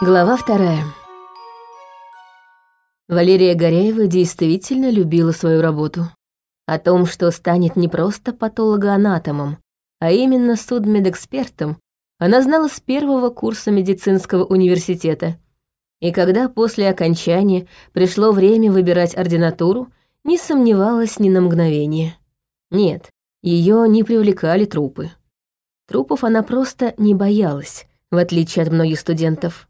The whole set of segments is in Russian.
Глава вторая. Валерия Горяева действительно любила свою работу. О том, что станет не просто патологоанатомом, а именно судмедэкспертом, она знала с первого курса медицинского университета. И когда после окончания пришло время выбирать ординатуру, не сомневалась ни на мгновение. Нет, ее не привлекали трупы. Трупов она просто не боялась, в отличие от многих студентов.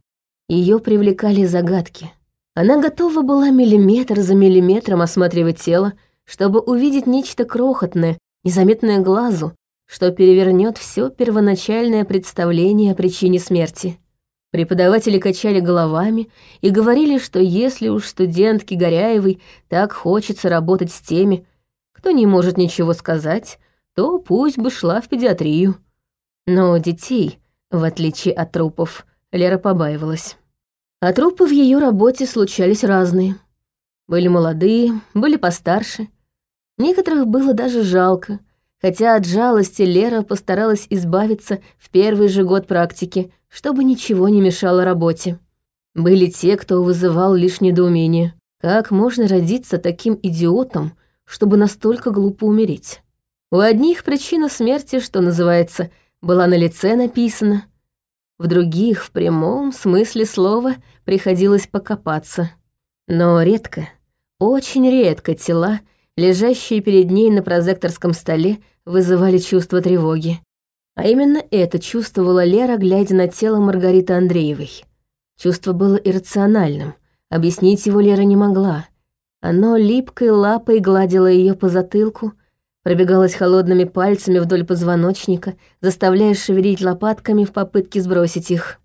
Ее привлекали загадки. Она готова была миллиметр за миллиметром осматривать тело, чтобы увидеть нечто крохотное, незаметное глазу, что перевернет все первоначальное представление о причине смерти. Преподаватели качали головами и говорили, что если уж студентке Горяевой так хочется работать с теми, кто не может ничего сказать, то пусть бы шла в педиатрию. Но детей, в отличие от трупов, Лера побаивалась. А трупы в ее работе случались разные. Были молодые, были постарше. Некоторых было даже жалко, хотя от жалости Лера постаралась избавиться в первый же год практики, чтобы ничего не мешало работе. Были те, кто вызывал лишь недоумение. Как можно родиться таким идиотом, чтобы настолько глупо умереть? У одних причина смерти, что называется, была на лице написана, в других, в прямом смысле слова, приходилось покопаться. Но редко, очень редко тела, лежащие перед ней на прозекторском столе, вызывали чувство тревоги. А именно это чувствовала Лера, глядя на тело Маргариты Андреевой. Чувство было иррациональным, объяснить его Лера не могла. Оно липкой лапой гладило ее по затылку, пробегалась холодными пальцами вдоль позвоночника, заставляя шевелить лопатками в попытке сбросить их.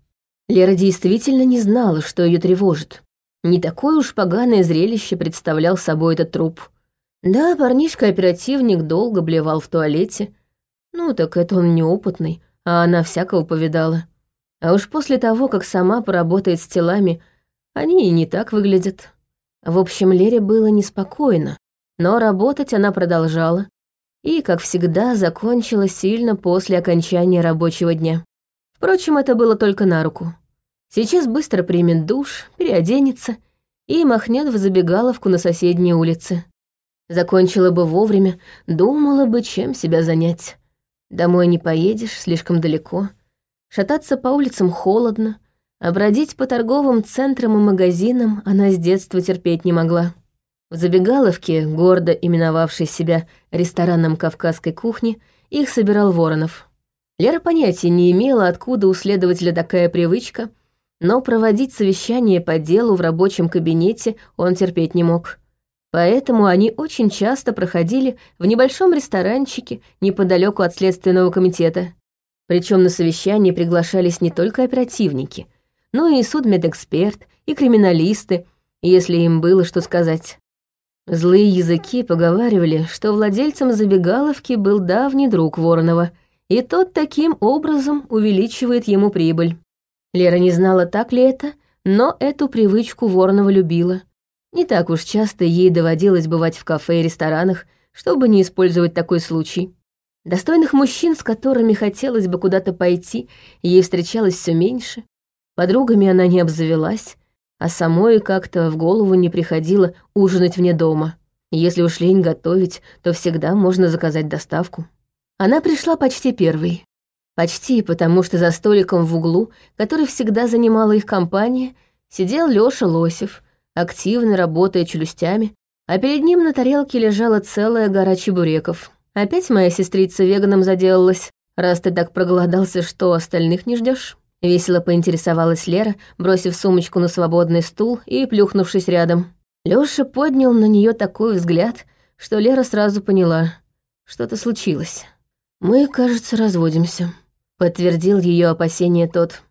Лера действительно не знала, что ее тревожит. Не такое уж поганое зрелище представлял собой этот труп. Да, парнишка-оперативник долго блевал в туалете. Ну, так это он неопытный, а она всякого повидала. А уж после того, как сама поработает с телами, они и не так выглядят. В общем, Лере было неспокойно, но работать она продолжала, и, как всегда, закончила сильно после окончания рабочего дня. Впрочем, это было только на руку. Сейчас быстро примет душ, переоденется и махнет в забегаловку на соседней улице. Закончила бы вовремя, думала бы, чем себя занять. Домой не поедешь, слишком далеко. Шататься по улицам холодно, а бродить по торговым центрам и магазинам она с детства терпеть не могла. В забегаловке, гордо именовавшей себя рестораном кавказской кухни, их собирал Воронов. Лера понятия не имела, откуда у следователя такая привычка, но проводить совещание по делу в рабочем кабинете он терпеть не мог. Поэтому они очень часто проходили в небольшом ресторанчике неподалеку от Следственного комитета. Причем на совещание приглашались не только оперативники, но и судмедэксперт, и криминалисты, если им было что сказать. Злые языки поговаривали, что владельцем забегаловки был давний друг Воронова, и тот таким образом увеличивает ему прибыль. Лера не знала, так ли это, но эту привычку Воронова любила. Не так уж часто ей доводилось бывать в кафе и ресторанах, чтобы не использовать такой случай. Достойных мужчин, с которыми хотелось бы куда-то пойти, ей встречалось все меньше. Подругами она не обзавелась, а самой как-то в голову не приходило ужинать вне дома. Если уж лень готовить, то всегда можно заказать доставку. Она пришла почти первой. Почти потому, что за столиком в углу, который всегда занимала их компания, сидел Лёша Лосев, активно работая челюстями, а перед ним на тарелке лежала целая гора чебуреков. Опять моя сестрица веганом заделалась, раз ты так проголодался, что остальных не ждешь. Весело поинтересовалась Лера, бросив сумочку на свободный стул и плюхнувшись рядом. Лёша поднял на неё такой взгляд, что Лера сразу поняла, что-то случилось. «Мы, кажется, разводимся», — подтвердил её опасение тот.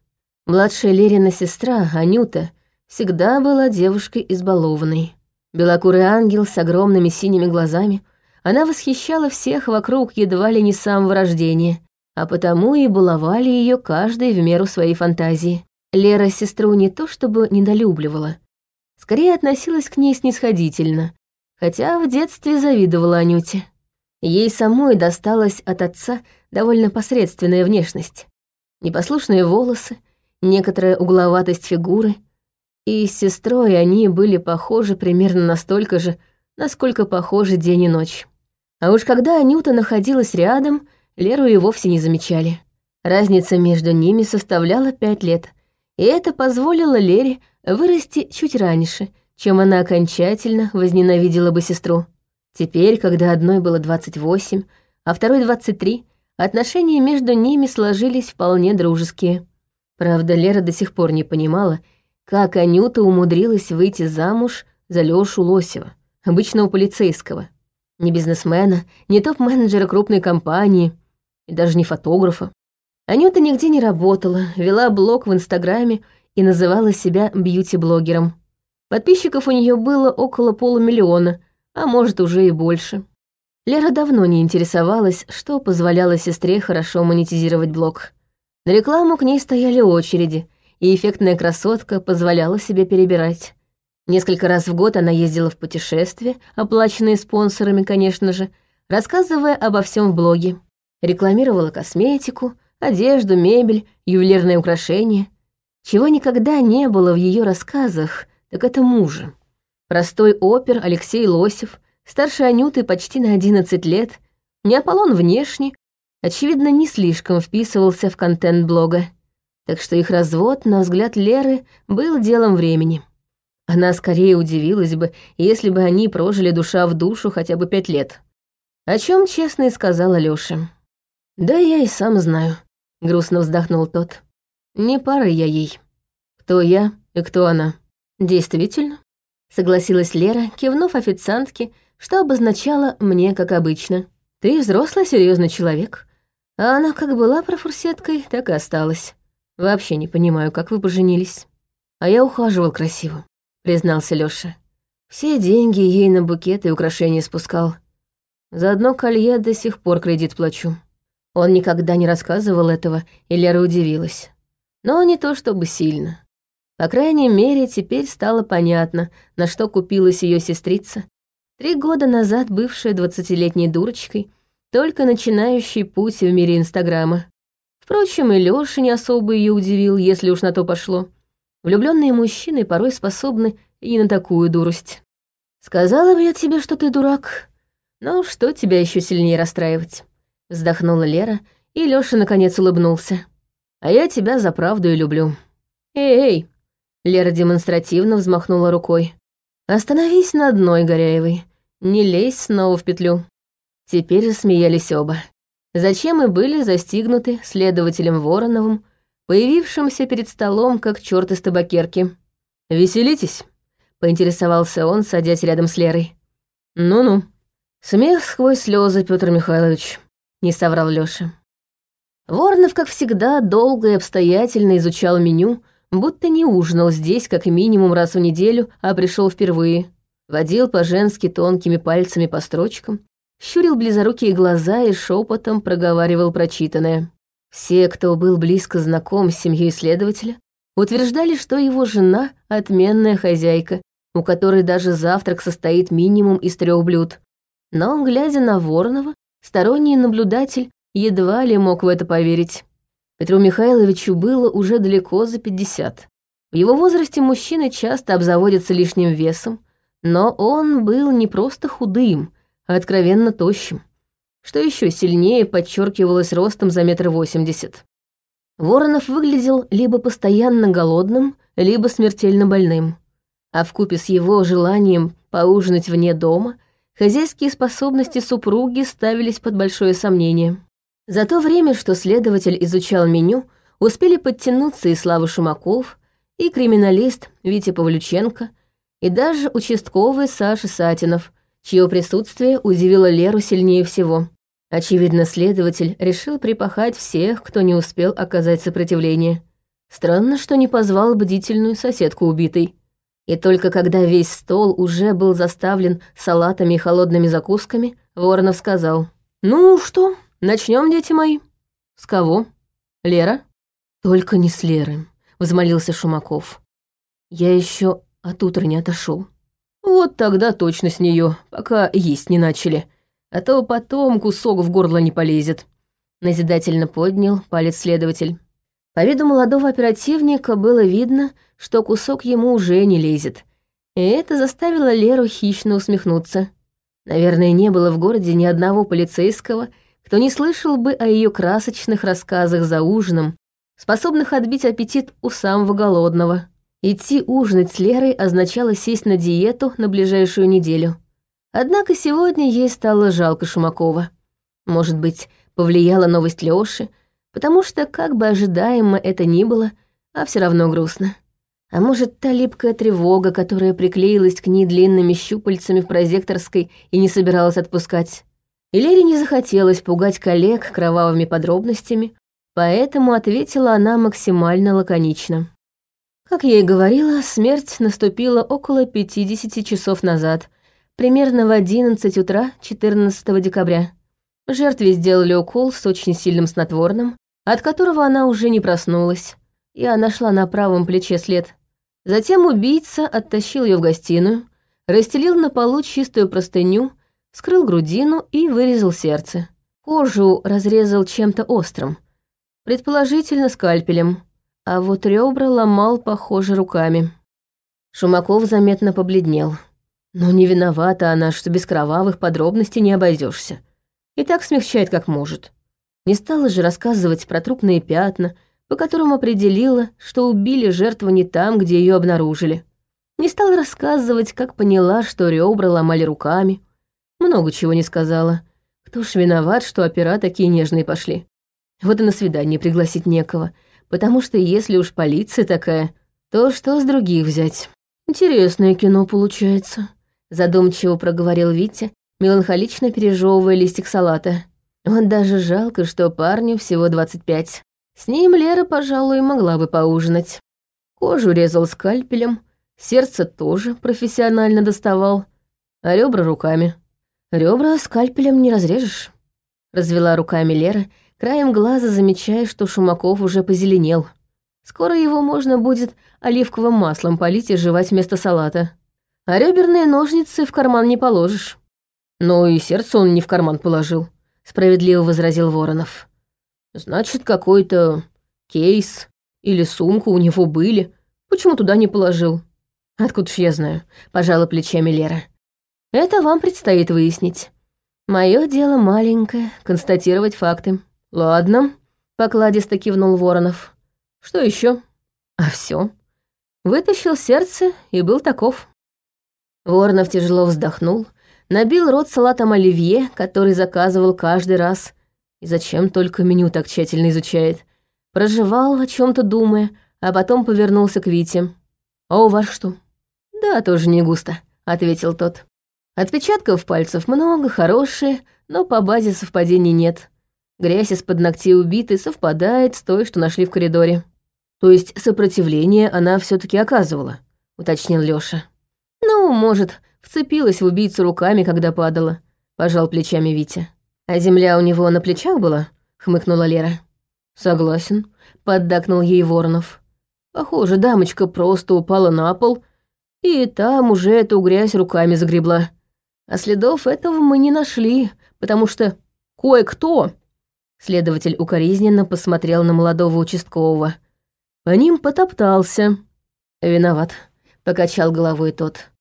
Младшая Лерина сестра, Анюта, всегда была девушкой избалованной. Белокурый ангел с огромными синими глазами, она восхищала всех вокруг едва ли не с самого рождения — а потому и баловали ее каждый в меру своей фантазии. Лера сестру не то чтобы недолюбливала, скорее относилась к ней снисходительно, хотя в детстве завидовала Анюте. Ей самой досталась от отца довольно посредственная внешность. Непослушные волосы, некоторая угловатость фигуры, и с сестрой они были похожи примерно настолько же, насколько похожи день и ночь. А уж когда Анюта находилась рядом, Леру и вовсе не замечали. Разница между ними составляла пять лет, и это позволило Лере вырасти чуть раньше, чем она окончательно возненавидела бы сестру. Теперь, когда одной было 28, а второй 23, отношения между ними сложились вполне дружеские. Правда, Лера до сих пор не понимала, как Анюта умудрилась выйти замуж за Лёшу Лосева, обычного полицейского. Не бизнесмена, не топ-менеджера крупной компании и даже не фотографа. Анюта нигде не работала, вела блог в Инстаграме и называла себя бьюти-блогером. Подписчиков у нее было около полумиллиона, а может, уже и больше. Лера давно не интересовалась, что позволяло сестре хорошо монетизировать блог. На рекламу к ней стояли очереди, и эффектная красотка позволяла себе перебирать. Несколько раз в год она ездила в путешествия, оплаченные спонсорами, конечно же, рассказывая обо всем в блоге. Рекламировала косметику, одежду, мебель, ювелирные украшения. Чего никогда не было в ее рассказах, так это мужа. Простой опер Алексей Лосев, старше Анюты почти на 11 лет, не Аполлон внешне, очевидно, не слишком вписывался в контент блога. Так что их развод, на взгляд Леры, был делом времени. Она скорее удивилась бы, если бы они прожили душа в душу хотя бы пять лет. О чем честно и сказала Лёша. «Да я и сам знаю», — грустно вздохнул тот. «Не пара я ей. Кто я и кто она?» «Действительно», — согласилась Лера, кивнув официантке, что обозначало «мне как обычно». «Ты взрослый серьезный человек, а она как была профурсеткой, так и осталась. Вообще не понимаю, как вы поженились. А я ухаживал красиво признался Лёша. Все деньги ей на букеты и украшения спускал. За одно колье до сих пор кредит плачу. Он никогда не рассказывал этого, и Лера удивилась. Но не то чтобы сильно. По крайней мере, теперь стало понятно, на что купилась ее сестрица. Три года назад бывшая двадцатилетней дурочкой, только начинающий путь в мире Инстаграма. Впрочем, и Лёша не особо ее удивил, если уж на то пошло. Влюбленные мужчины порой способны и на такую дурость. Сказала бы я тебе, что ты дурак. Но что тебя еще сильнее расстраивать? Вздохнула Лера, и Лёша наконец улыбнулся. А я тебя за правду и люблю. Эй-эй! Лера демонстративно взмахнула рукой. Остановись на одной, Горяевой. Не лезь снова в петлю. Теперь смеялись оба. Зачем и были застигнуты следователем Вороновым, появившимся перед столом, как черт из табакерки. «Веселитесь?» — поинтересовался он, садясь рядом с Лерой. «Ну-ну». Смех сквозь слезы, Петр Михайлович, не соврал Лёша. Воронов, как всегда, долго и обстоятельно изучал меню, будто не ужинал здесь как минимум раз в неделю, а пришел впервые. Водил по-женски тонкими пальцами по строчкам, щурил близорукие глаза и шепотом проговаривал прочитанное. Все, кто был близко знаком с семьей следователя, утверждали, что его жена — отменная хозяйка, у которой даже завтрак состоит минимум из трех блюд. Но, глядя на Воронова, сторонний наблюдатель едва ли мог в это поверить. Петру Михайловичу было уже далеко за пятьдесят. В его возрасте мужчины часто обзаводятся лишним весом, но он был не просто худым, а откровенно тощим что еще сильнее подчеркивалось ростом за метр восемьдесят. Воронов выглядел либо постоянно голодным, либо смертельно больным. А вкупе с его желанием поужинать вне дома, хозяйские способности супруги ставились под большое сомнение. За то время, что следователь изучал меню, успели подтянуться и Слава Шумаков, и криминалист Витя Павлюченко, и даже участковый Саша Сатинов, чье присутствие удивило Леру сильнее всего. Очевидно, следователь решил припахать всех, кто не успел оказать сопротивление. Странно, что не позвал бдительную соседку убитой. И только когда весь стол уже был заставлен салатами и холодными закусками, Воронов сказал. «Ну что, начнем, дети мои?» «С кого? Лера?» «Только не с Леры», — взмолился Шумаков. «Я еще от утра не отошел. «Вот тогда точно с нее, пока есть не начали», а то потом кусок в горло не полезет», — назидательно поднял палец следователь. По виду молодого оперативника было видно, что кусок ему уже не лезет, и это заставило Леру хищно усмехнуться. Наверное, не было в городе ни одного полицейского, кто не слышал бы о ее красочных рассказах за ужином, способных отбить аппетит у самого голодного. Идти ужинать с Лерой означало сесть на диету на ближайшую неделю. Однако сегодня ей стало жалко Шумакова. Может быть, повлияла новость Лёши, потому что, как бы ожидаемо это ни было, а все равно грустно. А может, та липкая тревога, которая приклеилась к ней длинными щупальцами в прозекторской и не собиралась отпускать. И Лере не захотелось пугать коллег кровавыми подробностями, поэтому ответила она максимально лаконично. Как я и говорила, смерть наступила около 50 часов назад, примерно в 11 утра 14 декабря. Жертве сделали укол с очень сильным снотворным, от которого она уже не проснулась. Я нашла на правом плече след. Затем убийца оттащил ее в гостиную, расстелил на полу чистую простыню, скрыл грудину и вырезал сердце. Кожу разрезал чем-то острым, предположительно скальпелем, а вот ребра ломал, похоже, руками. Шумаков заметно побледнел. Но не виновата она, что без кровавых подробностей не обойдешься. И так смягчает, как может. Не стала же рассказывать про трупные пятна, по которым определила, что убили жертву не там, где ее обнаружили. Не стала рассказывать, как поняла, что ребра ломали руками. Много чего не сказала. Кто ж виноват, что опера такие нежные пошли. Вот и на свидание пригласить некого, потому что если уж полиция такая, то что с других взять? Интересное кино получается, задумчиво проговорил Витя, меланхолично пережевывая листик салата. Вот даже жалко, что парню всего двадцать пять. С ним Лера, пожалуй, могла бы поужинать. Кожу резал скальпелем, сердце тоже профессионально доставал, а ребра руками. Ребра скальпелем не разрежешь. Развела руками Лера, краем глаза замечая, что Шумаков уже позеленел. Скоро его можно будет оливковым маслом полить и жевать вместо салата. А реберные ножницы в карман не положишь. Ну и сердце он не в карман положил, справедливо возразил Воронов. Значит, какой-то кейс или сумка у него были. Почему туда не положил? Откуда ж я знаю? Пожала плечами Лера. Это вам предстоит выяснить. Мое дело маленькое, констатировать факты. Ладно, покладисто кивнул Воронов. Что еще? А все. Вытащил сердце и был таков. Воронов тяжело вздохнул, набил рот салатом оливье, который заказывал каждый раз, и зачем только меню так тщательно изучает? Проживал, о чем то думая, а потом повернулся к Вите. «А у вас что?» «Да, тоже не густо», — ответил тот. «Отпечатков пальцев много, хорошие, но по базе совпадений нет. Грязь из-под ногтей убитой совпадает с той, что нашли в коридоре». «То есть сопротивление она все таки оказывала», — уточнил Лёша. «Ну, может, вцепилась в убийцу руками, когда падала», — пожал плечами Витя. «А земля у него на плечах была?» — хмыкнула Лера. «Согласен», — поддакнул ей Воронов. «Похоже, дамочка просто упала на пол, и там уже эту грязь руками загребла. А следов этого мы не нашли, потому что кое-кто...» Следователь укоризненно посмотрел на молодого участкового. По ним потоптался. «Виноват», — покачал головой тот.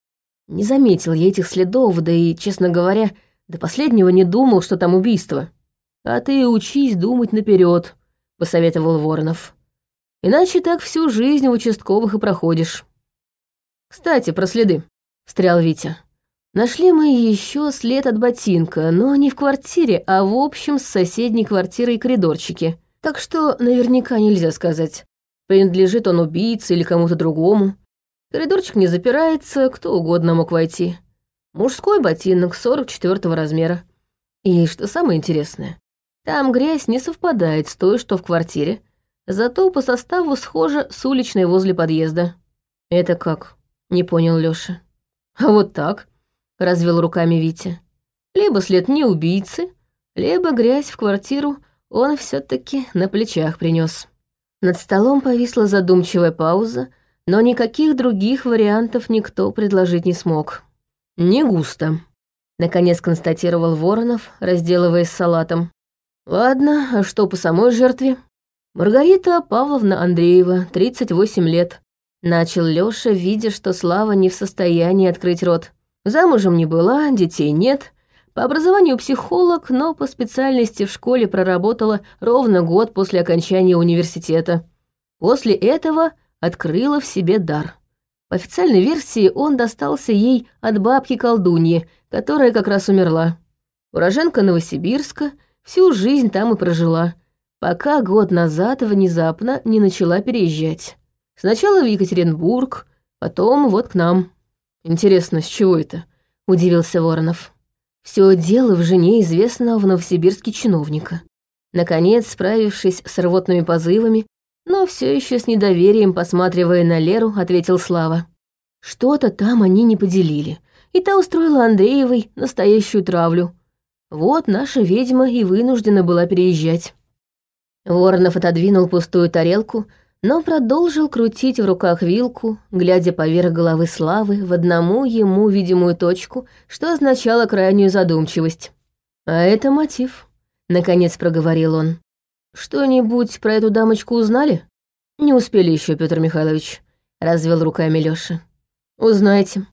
«Не заметил я этих следов, да и, честно говоря, до последнего не думал, что там убийство. А ты учись думать наперед, посоветовал Воронов. Иначе так всю жизнь в участковых и проходишь. Кстати, про следы, встрял Витя. Нашли мы еще след от ботинка, но не в квартире, а в общем с соседней квартирой коридорчике. Так что наверняка нельзя сказать, принадлежит он убийце или кому-то другому. Коридорчик не запирается, кто угодно мог войти. Мужской ботинок 44 размера. И что самое интересное, там грязь не совпадает с той, что в квартире, зато по составу схожа с уличной возле подъезда. Это как? Не понял Лёша. А вот так, развел руками Витя. Либо след не убийцы, либо грязь в квартиру он все таки на плечах принес. Над столом повисла задумчивая пауза, но никаких других вариантов никто предложить не смог. «Не густо», — наконец констатировал Воронов, разделываясь салатом. «Ладно, а что по самой жертве?» Маргарита Павловна Андреева, 38 лет. Начал Лёша, видя, что Слава не в состоянии открыть рот. Замужем не была, детей нет. По образованию психолог, но по специальности в школе проработала ровно год после окончания университета. После этого открыла в себе дар. По официальной версии он достался ей от бабки-колдуньи, которая как раз умерла. Уроженка Новосибирска, всю жизнь там и прожила, пока год назад внезапно не начала переезжать. Сначала в Екатеринбург, потом вот к нам. Интересно, с чего это? Удивился Воронов. Все дело в жене известного в Новосибирске чиновника. Наконец, справившись с рвотными позывами, но все еще с недоверием, посматривая на Леру, ответил Слава. Что-то там они не поделили, и та устроила Андреевой настоящую травлю. Вот наша ведьма и вынуждена была переезжать. Воронов отодвинул пустую тарелку, но продолжил крутить в руках вилку, глядя поверх головы Славы в одному ему видимую точку, что означало крайнюю задумчивость. «А это мотив», — наконец проговорил он. «Что-нибудь про эту дамочку узнали?» «Не успели еще, Петр Михайлович», — развел руками Лёша. «Узнайте.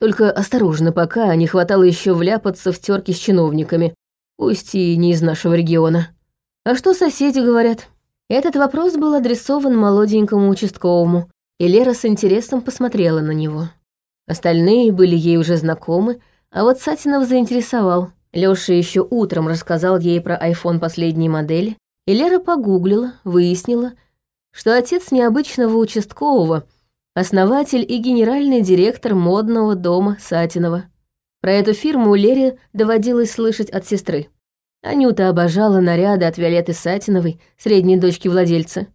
Только осторожно пока, не хватало еще вляпаться в терки с чиновниками, пусть и не из нашего региона. А что соседи говорят?» Этот вопрос был адресован молоденькому участковому, и Лера с интересом посмотрела на него. Остальные были ей уже знакомы, а вот Сатинов заинтересовал. Лёша еще утром рассказал ей про iPhone последней модели, и Лера погуглила, выяснила, что отец необычного участкового, основатель и генеральный директор модного дома Сатинова. Про эту фирму Лере доводилось слышать от сестры. Анюта обожала наряды от Виолетты Сатиновой, средней дочки владельца.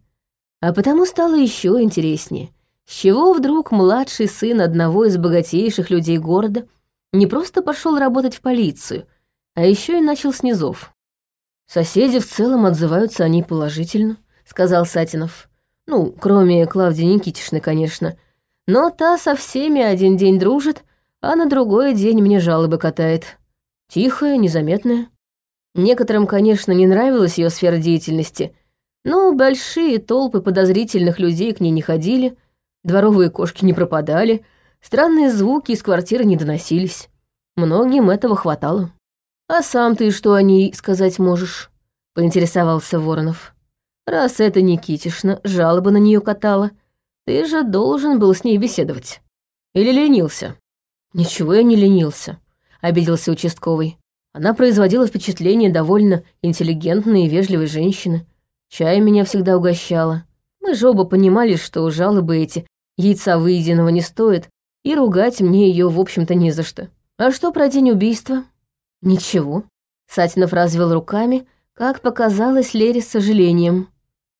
А потому стало еще интереснее. С чего вдруг младший сын одного из богатейших людей города не просто пошел работать в полицию, а еще и начал с низов? «Соседи в целом отзываются о ней положительно», — сказал Сатинов. «Ну, кроме Клавдии Никитишны, конечно. Но та со всеми один день дружит, а на другой день мне жалобы катает. Тихая, незаметная. Некоторым, конечно, не нравилась ее сфера деятельности, но большие толпы подозрительных людей к ней не ходили, дворовые кошки не пропадали, странные звуки из квартиры не доносились. Многим этого хватало. «А сам ты что о ней сказать можешь?» — поинтересовался Воронов. «Раз это Никитишна жалобы на нее катала, ты же должен был с ней беседовать. Или ленился?» «Ничего я не ленился», — обиделся участковый. Она производила впечатление довольно интеллигентной и вежливой женщины. Чай меня всегда угощала. Мы же оба понимали, что жалобы эти яйца выеденного не стоят, и ругать мне ее, в общем-то, не за что. А что про день убийства? «Ничего». Сатинов развел руками, как показалось Лере с сожалением.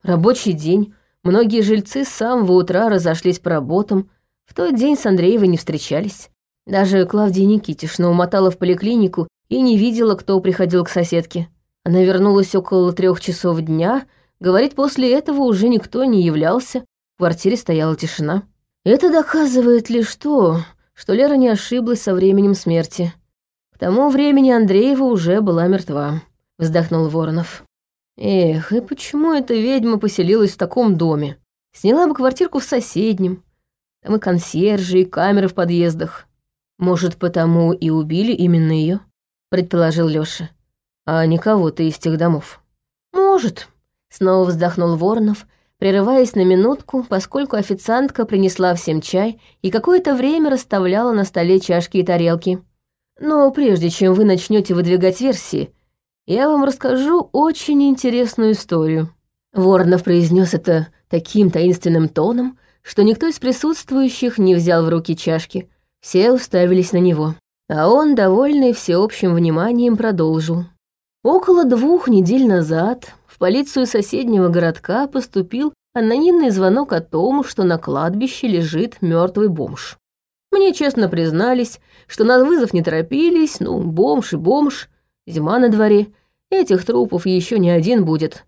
Рабочий день. Многие жильцы с самого утра разошлись по работам. В тот день с Андреевой не встречались. Даже Клавдия Никитишна умотала в поликлинику и не видела, кто приходил к соседке. Она вернулась около трех часов дня, говорит, после этого уже никто не являлся, в квартире стояла тишина. Это доказывает лишь то, что Лера не ошиблась со временем смерти тому времени Андреева уже была мертва», — вздохнул Воронов. «Эх, и почему эта ведьма поселилась в таком доме? Сняла бы квартирку в соседнем. Там и консьержи, и камеры в подъездах. Может, потому и убили именно ее? предположил Лёша. «А не кого-то из тех домов». «Может», — снова вздохнул Воронов, прерываясь на минутку, поскольку официантка принесла всем чай и какое-то время расставляла на столе чашки и тарелки. Но прежде чем вы начнете выдвигать версии, я вам расскажу очень интересную историю». Воронов произнес это таким таинственным тоном, что никто из присутствующих не взял в руки чашки. Все уставились на него. А он, довольный всеобщим вниманием, продолжил. Около двух недель назад в полицию соседнего городка поступил анонимный звонок о том, что на кладбище лежит мертвый бомж. Мне честно признались, что на вызов не торопились, ну, бомж и бомж, зима на дворе, этих трупов еще не один будет.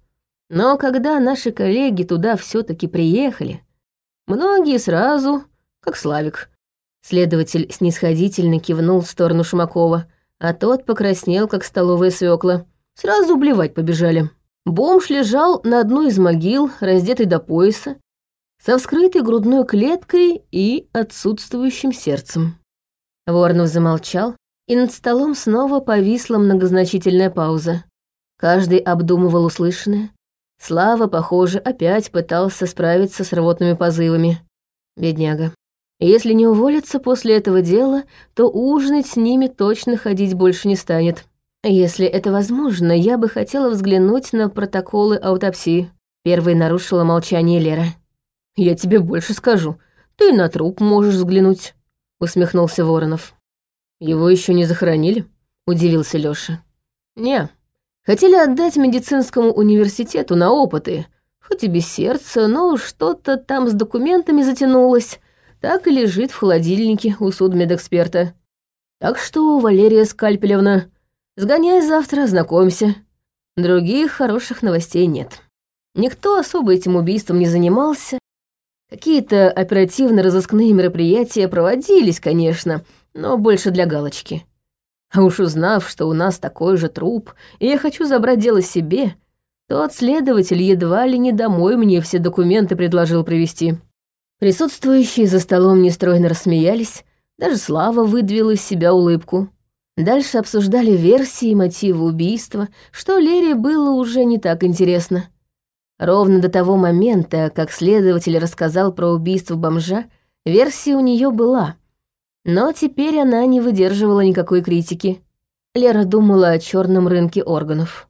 Но когда наши коллеги туда все таки приехали, многие сразу, как Славик. Следователь снисходительно кивнул в сторону Шумакова, а тот покраснел, как столовая свекла. Сразу блевать побежали. Бомж лежал на одной из могил, раздетый до пояса, со вскрытой грудной клеткой и отсутствующим сердцем. Воронов замолчал, и над столом снова повисла многозначительная пауза. Каждый обдумывал услышанное. Слава, похоже, опять пытался справиться с рвотными позывами. Бедняга. Если не уволится после этого дела, то ужинать с ними точно ходить больше не станет. Если это возможно, я бы хотела взглянуть на протоколы аутопсии. Первой нарушила молчание Лера. «Я тебе больше скажу. Ты на труп можешь взглянуть», — усмехнулся Воронов. «Его еще не захоронили?» — удивился Лёша. «Не. Хотели отдать медицинскому университету на опыты. Хоть и без сердца, но что-то там с документами затянулось. Так и лежит в холодильнике у судмедэксперта. Так что, Валерия Скальпелевна, сгоняй завтра, знакомься. Других хороших новостей нет. Никто особо этим убийством не занимался, Какие-то оперативно-розыскные мероприятия проводились, конечно, но больше для галочки. А уж узнав, что у нас такой же труп, и я хочу забрать дело себе, тот следователь едва ли не домой мне все документы предложил привезти. Присутствующие за столом нестройно рассмеялись, даже Слава выдвил из себя улыбку. Дальше обсуждали версии и мотивы убийства, что Лере было уже не так интересно. Ровно до того момента, как следователь рассказал про убийство бомжа, версия у нее была. Но теперь она не выдерживала никакой критики. Лера думала о черном рынке органов.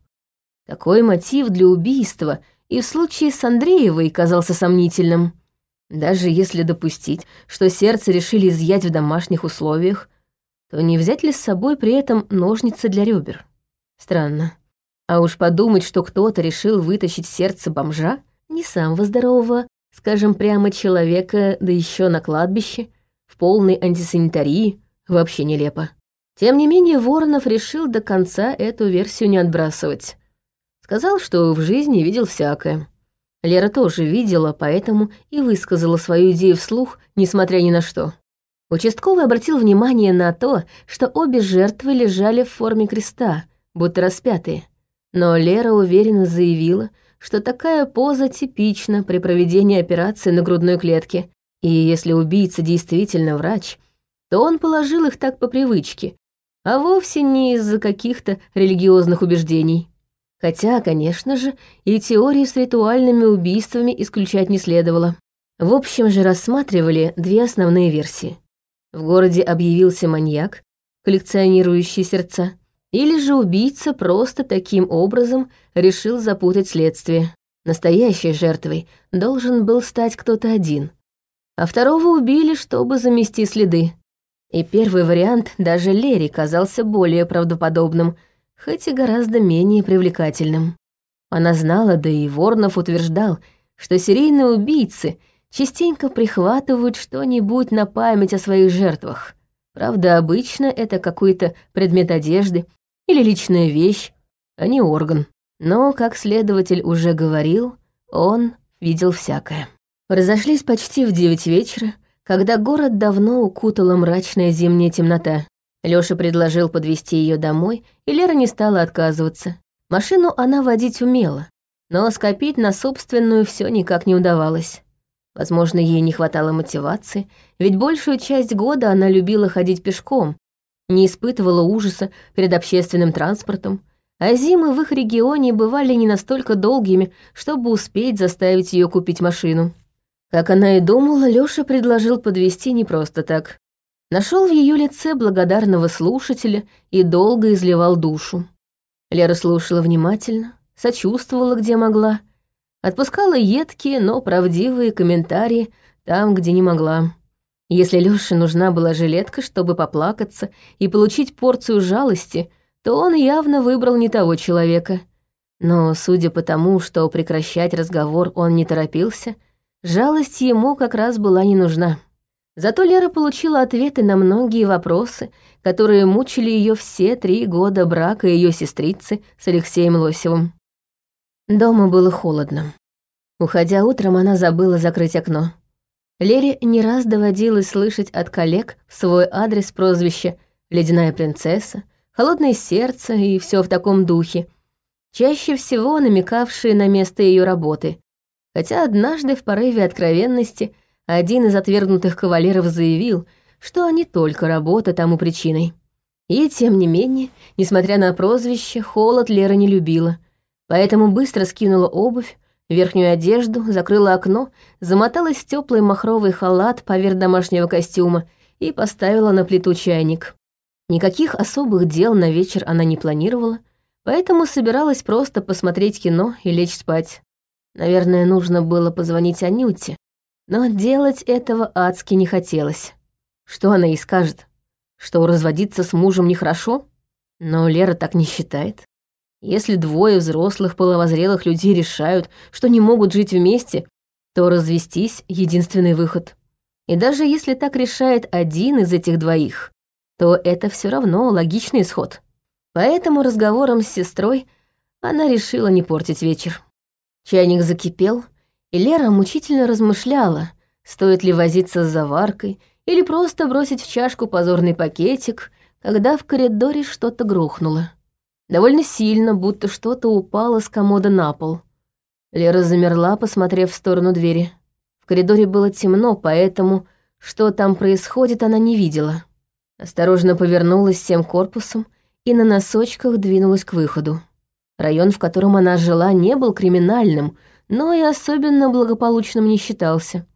Такой мотив для убийства и в случае с Андреевой казался сомнительным. Даже если допустить, что сердце решили изъять в домашних условиях, то не взять ли с собой при этом ножницы для ребер? Странно. А уж подумать, что кто-то решил вытащить сердце бомжа, не самого здорового, скажем прямо, человека, да еще на кладбище, в полной антисанитарии, вообще нелепо. Тем не менее, Воронов решил до конца эту версию не отбрасывать. Сказал, что в жизни видел всякое. Лера тоже видела, поэтому и высказала свою идею вслух, несмотря ни на что. Участковый обратил внимание на то, что обе жертвы лежали в форме креста, будто распятые. Но Лера уверенно заявила, что такая поза типична при проведении операции на грудной клетке, и если убийца действительно врач, то он положил их так по привычке, а вовсе не из-за каких-то религиозных убеждений. Хотя, конечно же, и теории с ритуальными убийствами исключать не следовало. В общем же рассматривали две основные версии. В городе объявился маньяк, коллекционирующий сердца, или же убийца просто таким образом решил запутать следствие. Настоящей жертвой должен был стать кто-то один. А второго убили, чтобы замести следы. И первый вариант даже Лере казался более правдоподобным, хоть и гораздо менее привлекательным. Она знала, да и Ворнов утверждал, что серийные убийцы частенько прихватывают что-нибудь на память о своих жертвах. Правда, обычно это какой-то предмет одежды или личная вещь, а не орган. Но, как следователь уже говорил, он видел всякое. Разошлись почти в девять вечера, когда город давно укутала мрачная зимняя темнота. Лёша предложил подвести ее домой, и Лера не стала отказываться. Машину она водить умела, но скопить на собственную все никак не удавалось. Возможно, ей не хватало мотивации, ведь большую часть года она любила ходить пешком, не испытывала ужаса перед общественным транспортом, а зимы в их регионе бывали не настолько долгими, чтобы успеть заставить ее купить машину. Как она и думала, Лёша предложил подвести не просто так. Нашел в ее лице благодарного слушателя и долго изливал душу. Лера слушала внимательно, сочувствовала, где могла, отпускала едкие, но правдивые комментарии там, где не могла. Если Лёше нужна была жилетка, чтобы поплакаться и получить порцию жалости, то он явно выбрал не того человека. Но, судя по тому, что прекращать разговор он не торопился, жалость ему как раз была не нужна. Зато Лера получила ответы на многие вопросы, которые мучили ее все три года брака ее сестрицы с Алексеем Лосевым. Дома было холодно. Уходя утром, она забыла закрыть окно. Лере не раз доводилось слышать от коллег свой адрес прозвище «Ледяная принцесса», «Холодное сердце» и все в таком духе. чаще всего намекавшие на место ее работы, хотя однажды в порыве откровенности один из отвергнутых кавалеров заявил, что не только работа тому причиной. И тем не менее, несмотря на прозвище, холод Лера не любила, поэтому быстро скинула обувь, верхнюю одежду, закрыла окно, замоталась теплый махровый халат поверх домашнего костюма и поставила на плиту чайник. Никаких особых дел на вечер она не планировала, поэтому собиралась просто посмотреть кино и лечь спать. Наверное, нужно было позвонить Анюте, но делать этого адски не хотелось. Что она ей скажет? Что разводиться с мужем нехорошо? Но Лера так не считает. Если двое взрослых половозрелых людей решают, что не могут жить вместе, то развестись — единственный выход. И даже если так решает один из этих двоих, то это все равно логичный исход. Поэтому разговором с сестрой она решила не портить вечер. Чайник закипел, и Лера мучительно размышляла, стоит ли возиться с заваркой или просто бросить в чашку позорный пакетик, когда в коридоре что-то грохнуло. Довольно сильно, будто что-то упало с комода на пол. Лера замерла, посмотрев в сторону двери. В коридоре было темно, поэтому, что там происходит, она не видела. Осторожно повернулась всем корпусом и на носочках двинулась к выходу. Район, в котором она жила, не был криминальным, но и особенно благополучным не считался.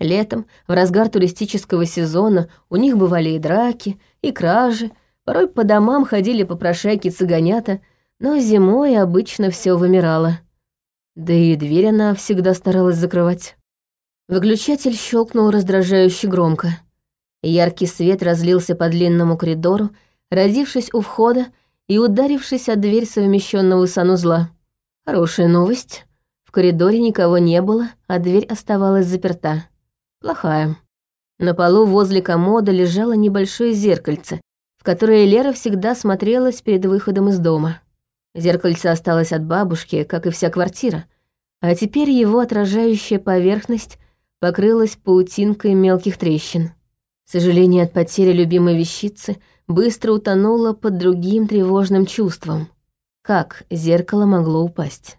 Летом, в разгар туристического сезона, у них бывали и драки, и кражи, Порой по домам ходили попрошайки-цыганята, но зимой обычно все вымирало. Да и дверь она всегда старалась закрывать. Выключатель щелкнул раздражающе громко. Яркий свет разлился по длинному коридору, родившись у входа и ударившись о дверь совмещенного санузла. Хорошая новость. В коридоре никого не было, а дверь оставалась заперта. Плохая. На полу возле комода лежало небольшое зеркальце, которое Лера всегда смотрелась перед выходом из дома. Зеркальце осталось от бабушки, как и вся квартира, а теперь его отражающая поверхность покрылась паутинкой мелких трещин. Сожаление от потери любимой вещицы быстро утонуло под другим тревожным чувством. Как зеркало могло упасть?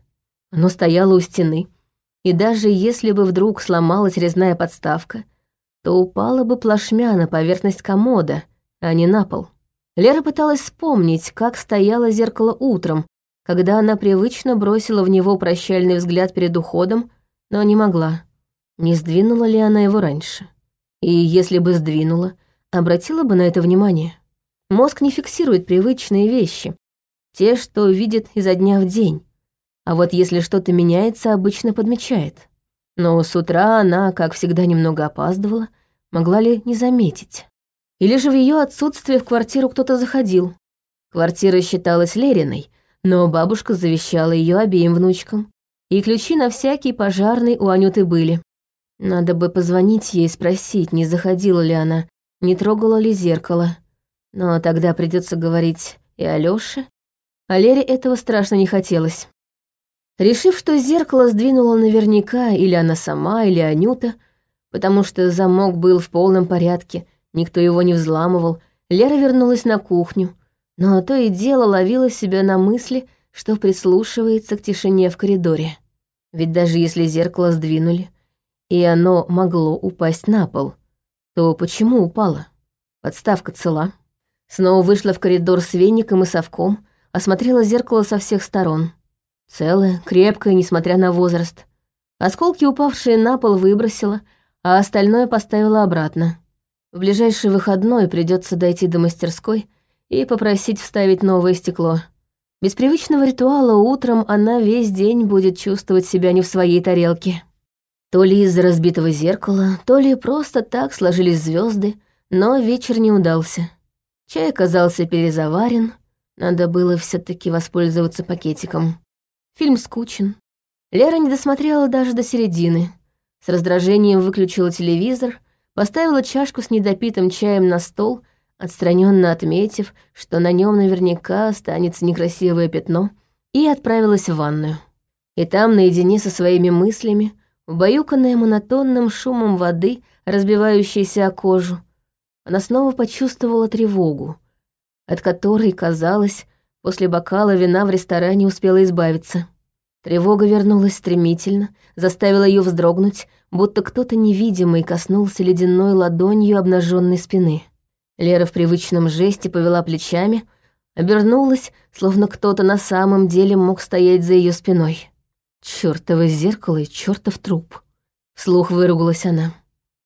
Оно стояло у стены, и даже если бы вдруг сломалась резная подставка, то упала бы плашмя на поверхность комода, а не на пол. Лера пыталась вспомнить, как стояло зеркало утром, когда она привычно бросила в него прощальный взгляд перед уходом, но не могла. Не сдвинула ли она его раньше? И если бы сдвинула, обратила бы на это внимание. Мозг не фиксирует привычные вещи, те, что видит изо дня в день. А вот если что-то меняется, обычно подмечает. Но с утра она, как всегда, немного опаздывала, могла ли не заметить. Или же в ее отсутствие в квартиру кто-то заходил. Квартира считалась Лериной, но бабушка завещала ее обеим внучкам. И ключи на всякий пожарный у Анюты были. Надо бы позвонить ей и спросить, не заходила ли она, не трогала ли зеркало. Но тогда придется говорить и Алёше. А Лере этого страшно не хотелось. Решив, что зеркало сдвинуло наверняка или она сама, или Анюта, потому что замок был в полном порядке — Никто его не взламывал. Лера вернулась на кухню, но то и дело ловила себя на мысли, что прислушивается к тишине в коридоре. Ведь даже если зеркало сдвинули, и оно могло упасть на пол, то почему упало? Подставка цела. Снова вышла в коридор с веником и совком, осмотрела зеркало со всех сторон. Целое, крепкое, несмотря на возраст. Осколки, упавшие на пол, выбросила, а остальное поставила обратно. В ближайший выходной придется дойти до мастерской и попросить вставить новое стекло. Без привычного ритуала утром она весь день будет чувствовать себя не в своей тарелке. То ли из-за разбитого зеркала, то ли просто так сложились звезды, но вечер не удался. Чай оказался перезаварен, надо было все таки воспользоваться пакетиком. Фильм скучен. Лера не досмотрела даже до середины. С раздражением выключила телевизор поставила чашку с недопитым чаем на стол, отстраненно отметив, что на нем наверняка останется некрасивое пятно, и отправилась в ванную. И там, наедине со своими мыслями, убаюканная монотонным шумом воды, разбивающейся о кожу, она снова почувствовала тревогу, от которой, казалось, После бокала вина в ресторане успела избавиться. Тревога вернулась стремительно, заставила ее вздрогнуть, будто кто-то невидимый коснулся ледяной ладонью обнаженной спины. Лера в привычном жесте повела плечами, обернулась, словно кто-то на самом деле мог стоять за ее спиной. Чёртово зеркало и чёртов труп. Вслух выругалась она.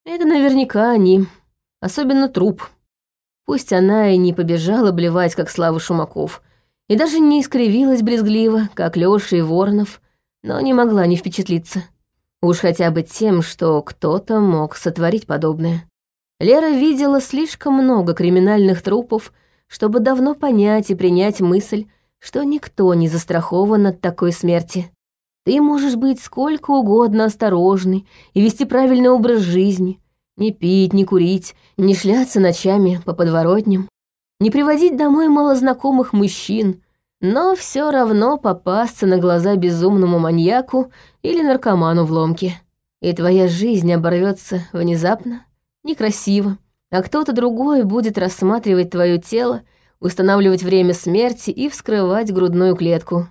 Это наверняка они, особенно труп. Пусть она и не побежала блевать, как Слава Шумаков, и даже не искривилась брезгливо, как Лёша и Воронов, но не могла не впечатлиться. Уж хотя бы тем, что кто-то мог сотворить подобное. Лера видела слишком много криминальных трупов, чтобы давно понять и принять мысль, что никто не застрахован от такой смерти. Ты можешь быть сколько угодно осторожный и вести правильный образ жизни, не пить, не курить, не шляться ночами по подворотням, не приводить домой малознакомых мужчин, но все равно попасться на глаза безумному маньяку или наркоману в ломке. И твоя жизнь оборвется внезапно, некрасиво, а кто-то другой будет рассматривать твое тело, устанавливать время смерти и вскрывать грудную клетку.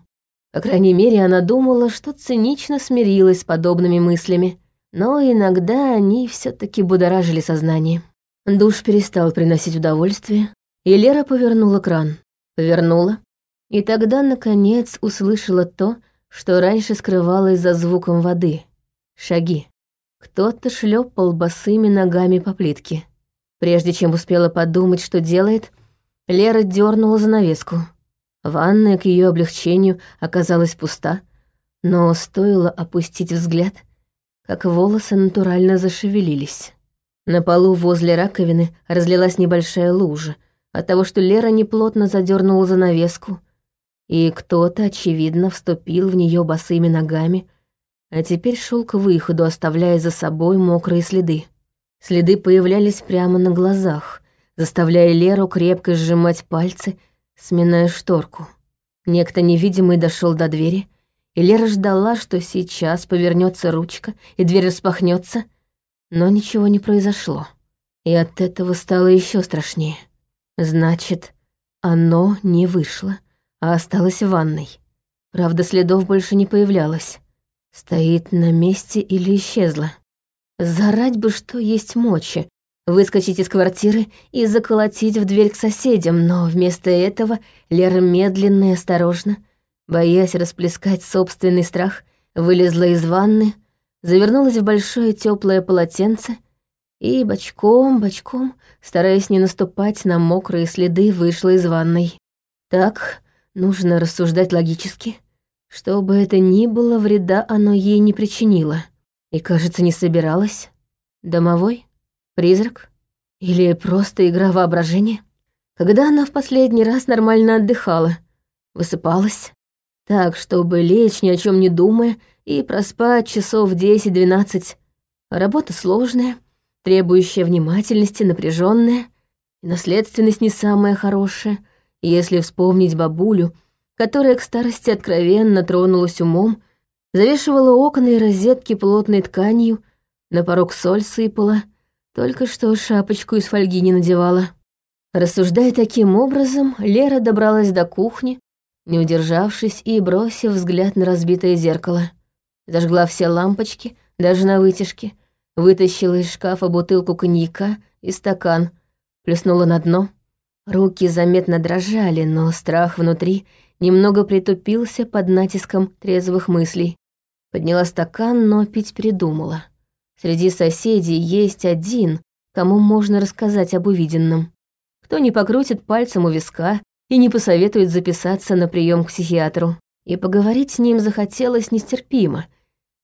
По крайней мере, она думала, что цинично смирилась с подобными мыслями, но иногда они все таки будоражили сознание. Душ перестал приносить удовольствие, и Лера повернула кран. Повернула, и тогда, наконец, услышала то, что раньше скрывалось за звуком воды. Шаги. Кто-то шлепал босыми ногами по плитке. Прежде чем успела подумать, что делает, Лера дернула занавеску. Ванная к ее облегчению оказалась пуста, но стоило опустить взгляд, как волосы натурально зашевелились. На полу возле раковины разлилась небольшая лужа от того, что Лера неплотно задернула занавеску, и кто-то, очевидно, вступил в нее босыми ногами, а теперь шел к выходу, оставляя за собой мокрые следы. Следы появлялись прямо на глазах, заставляя Леру крепко сжимать пальцы, сминая шторку. Некто невидимый дошел до двери, и Лера ждала, что сейчас повернется ручка, и дверь распахнется, но ничего не произошло. И от этого стало еще страшнее. Значит, оно не вышло а осталась в ванной. Правда, следов больше не появлялось. Стоит на месте или исчезла. Зарать бы, что есть мочи, выскочить из квартиры и заколотить в дверь к соседям, но вместо этого Лера медленно и осторожно, боясь расплескать собственный страх, вылезла из ванны, завернулась в большое теплое полотенце и бочком-бочком, стараясь не наступать на мокрые следы, вышла из ванной. Так, Нужно рассуждать логически. Что бы это ни было, вреда оно ей не причинило. И, кажется, не собиралась. Домовой? Призрак? Или просто игра воображения? Когда она в последний раз нормально отдыхала? Высыпалась? Так, чтобы лечь ни о чем не думая и проспать часов 10-12. Работа сложная, требующая внимательности, напряженная, и наследственность не самая хорошая — если вспомнить бабулю, которая к старости откровенно тронулась умом, завешивала окна и розетки плотной тканью, на порог соль сыпала, только что шапочку из фольги не надевала. Рассуждая таким образом, Лера добралась до кухни, не удержавшись и бросив взгляд на разбитое зеркало. Зажгла все лампочки, даже на вытяжке, вытащила из шкафа бутылку коньяка и стакан, плеснула на дно — Руки заметно дрожали, но страх внутри немного притупился под натиском трезвых мыслей. Подняла стакан, но пить передумала. Среди соседей есть один, кому можно рассказать об увиденном. Кто не покрутит пальцем у виска и не посоветует записаться на прием к психиатру. И поговорить с ним захотелось нестерпимо,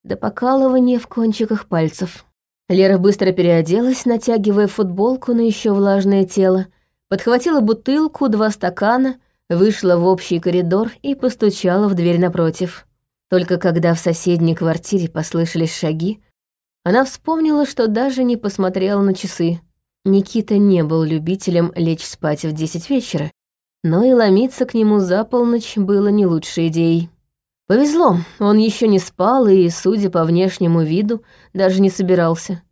до покалывания в кончиках пальцев. Лера быстро переоделась, натягивая футболку на еще влажное тело, подхватила бутылку, два стакана, вышла в общий коридор и постучала в дверь напротив. Только когда в соседней квартире послышались шаги, она вспомнила, что даже не посмотрела на часы. Никита не был любителем лечь спать в десять вечера, но и ломиться к нему за полночь было не лучшей идеей. Повезло, он еще не спал и, судя по внешнему виду, даже не собирался.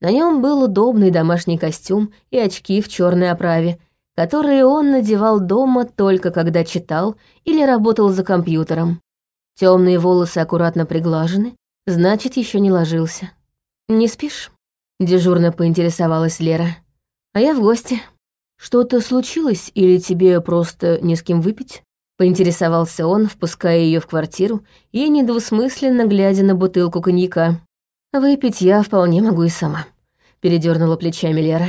На нем был удобный домашний костюм и очки в черной оправе, которые он надевал дома только когда читал или работал за компьютером. Темные волосы аккуратно приглажены, значит, еще не ложился. «Не спишь?» — дежурно поинтересовалась Лера. «А я в гости. Что-то случилось или тебе просто не с кем выпить?» Поинтересовался он, впуская ее в квартиру и недвусмысленно глядя на бутылку коньяка. «Выпить я вполне могу и сама», — передернула плечами Лера.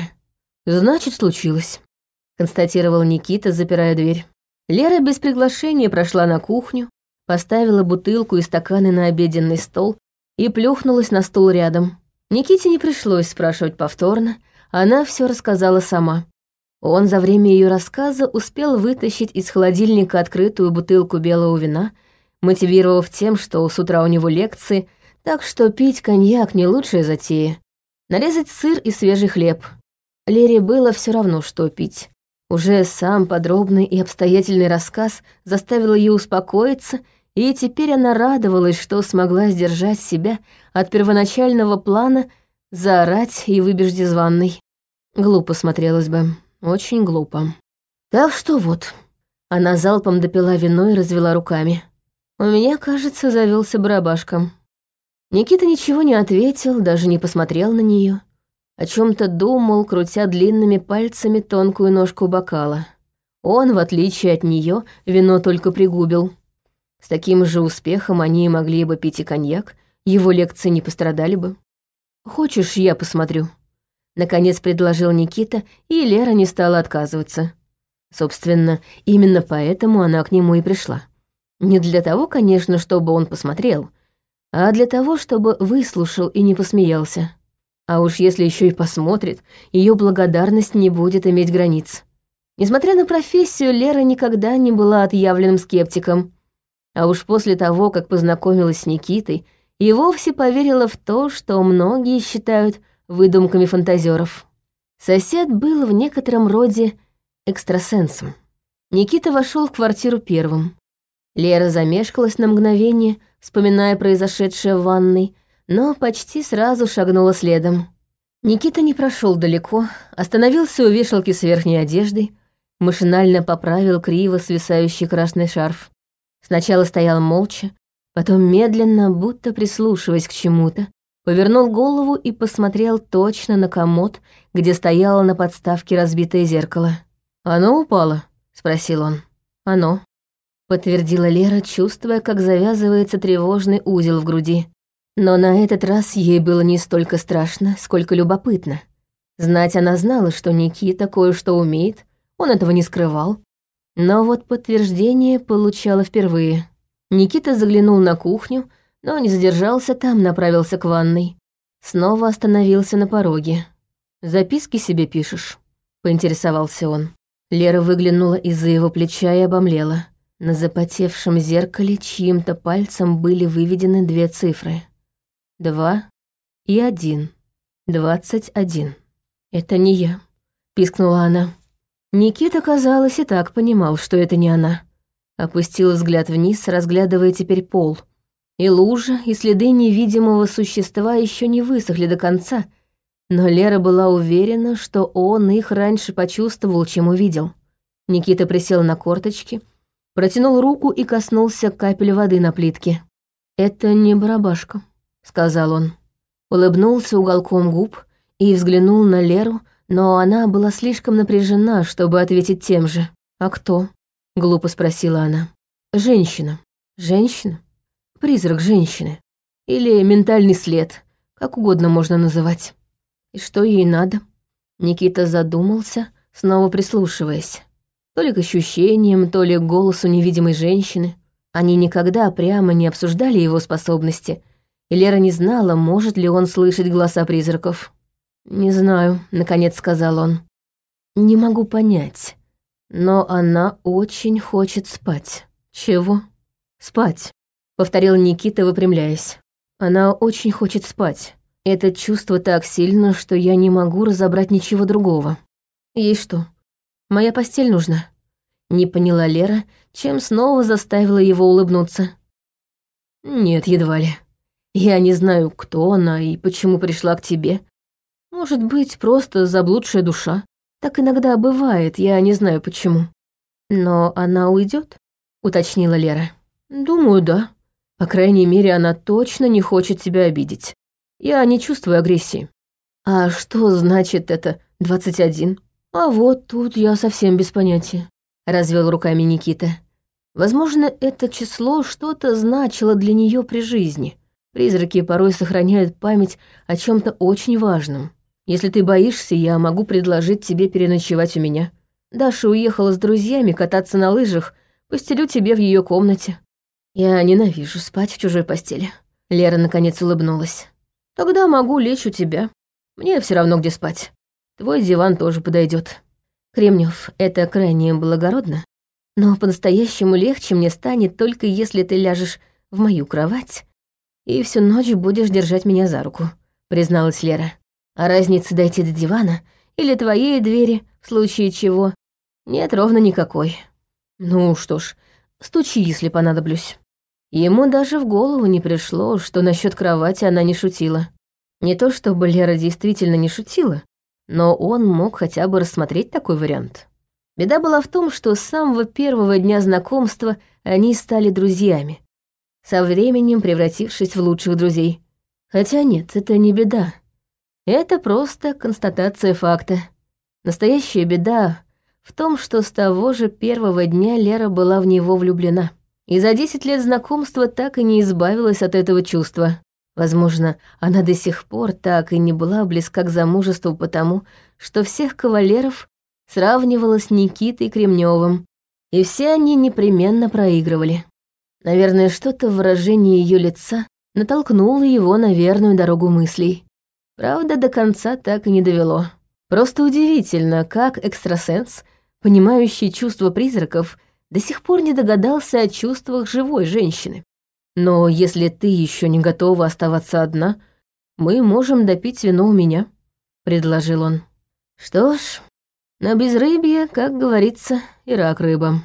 «Значит, случилось», — констатировал Никита, запирая дверь. Лера без приглашения прошла на кухню, поставила бутылку и стаканы на обеденный стол и плюхнулась на стул рядом. Никите не пришлось спрашивать повторно, она все рассказала сама. Он за время ее рассказа успел вытащить из холодильника открытую бутылку белого вина, мотивировав тем, что с утра у него лекции, так что пить коньяк не лучшая затея. Нарезать сыр и свежий хлеб. Лере было все равно, что пить. Уже сам подробный и обстоятельный рассказ заставил ее успокоиться, и теперь она радовалась, что смогла сдержать себя от первоначального плана заорать и выбежать из ванной. Глупо смотрелось бы. Очень глупо. Так что вот. Она залпом допила вино и развела руками. У меня, кажется, завелся барабашка. Никита ничего не ответил, даже не посмотрел на нее. О чем то думал, крутя длинными пальцами тонкую ножку бокала. Он, в отличие от нее, вино только пригубил. С таким же успехом они могли бы пить и коньяк, его лекции не пострадали бы. «Хочешь, я посмотрю?» Наконец предложил Никита, и Лера не стала отказываться. Собственно, именно поэтому она к нему и пришла. Не для того, конечно, чтобы он посмотрел, а для того, чтобы выслушал и не посмеялся. А уж если еще и посмотрит, ее благодарность не будет иметь границ. Несмотря на профессию, Лера никогда не была отъявленным скептиком. А уж после того, как познакомилась с Никитой, и вовсе поверила в то, что многие считают выдумками фантазеров. Сосед был в некотором роде экстрасенсом. Никита вошел в квартиру первым. Лера замешкалась на мгновение, вспоминая произошедшее в ванной, но почти сразу шагнула следом. Никита не прошел далеко, остановился у вешалки с верхней одеждой, машинально поправил криво свисающий красный шарф. Сначала стоял молча, потом медленно, будто прислушиваясь к чему-то, повернул голову и посмотрел точно на комод, где стояло на подставке разбитое зеркало. «Оно упало?» — спросил он. «Оно», — подтвердила Лера, чувствуя, как завязывается тревожный узел в груди. Но на этот раз ей было не столько страшно, сколько любопытно. Знать она знала, что Никита кое-что умеет, он этого не скрывал. Но вот подтверждение получала впервые. Никита заглянул на кухню, но не задержался там, направился к ванной. Снова остановился на пороге. «Записки себе пишешь?» — поинтересовался он. Лера выглянула из-за его плеча и обомлела. На запотевшем зеркале чьим-то пальцем были выведены две цифры. Два и один. Двадцать один. «Это не я», — пискнула она. Никита, казалось, и так понимал, что это не она. Опустил взгляд вниз, разглядывая теперь пол — и лужа, и следы невидимого существа еще не высохли до конца, но Лера была уверена, что он их раньше почувствовал, чем увидел. Никита присел на корточки, протянул руку и коснулся капель воды на плитке. «Это не барабашка», — сказал он. Улыбнулся уголком губ и взглянул на Леру, но она была слишком напряжена, чтобы ответить тем же. «А кто?» — глупо спросила она. «Женщина». «Женщина?» Призрак женщины. Или ментальный след, как угодно можно называть. И что ей надо? Никита задумался, снова прислушиваясь. То ли к ощущениям, то ли к голосу невидимой женщины. Они никогда прямо не обсуждали его способности, и Лера не знала, может ли он слышать голоса призраков. «Не знаю», — наконец сказал он. «Не могу понять, но она очень хочет спать». «Чего?» «Спать повторил Никита, выпрямляясь. Она очень хочет спать. Это чувство так сильно, что я не могу разобрать ничего другого. Ей что? Моя постель нужна? Не поняла Лера, чем снова заставила его улыбнуться. Нет, едва ли. Я не знаю, кто она и почему пришла к тебе. Может быть, просто заблудшая душа. Так иногда бывает, я не знаю почему. Но она уйдет? уточнила Лера. Думаю, да. По крайней мере, она точно не хочет тебя обидеть. Я не чувствую агрессии. А что значит это 21? А вот тут я совсем без понятия. Развел руками Никита. Возможно, это число что-то значило для нее при жизни. Призраки порой сохраняют память о чем то очень важном. Если ты боишься, я могу предложить тебе переночевать у меня. Даша уехала с друзьями кататься на лыжах, постелю тебе в ее комнате. Я ненавижу спать в чужой постели. Лера наконец улыбнулась. Тогда могу лечь у тебя. Мне все равно, где спать. Твой диван тоже подойдет. Кремнев, это крайне благородно, но по-настоящему легче мне станет только если ты ляжешь в мою кровать и всю ночь будешь держать меня за руку, призналась Лера. А разницы дойти до дивана или твоей двери, в случае чего, нет ровно никакой. Ну что ж, стучи, если понадоблюсь. Ему даже в голову не пришло, что насчет кровати она не шутила. Не то чтобы Лера действительно не шутила, но он мог хотя бы рассмотреть такой вариант. Беда была в том, что с самого первого дня знакомства они стали друзьями, со временем превратившись в лучших друзей. Хотя нет, это не беда. Это просто констатация факта. Настоящая беда в том, что с того же первого дня Лера была в него влюблена и за десять лет знакомства так и не избавилась от этого чувства. Возможно, она до сих пор так и не была близка к замужеству потому, что всех кавалеров сравнивала с Никитой Кремневым, и все они непременно проигрывали. Наверное, что-то в выражении ее лица натолкнуло его на верную дорогу мыслей. Правда, до конца так и не довело. Просто удивительно, как экстрасенс, понимающий чувства призраков, до сих пор не догадался о чувствах живой женщины. Но если ты еще не готова оставаться одна, мы можем допить вино у меня, предложил он. Что ж, на безрыбье, как говорится, и рак рыба.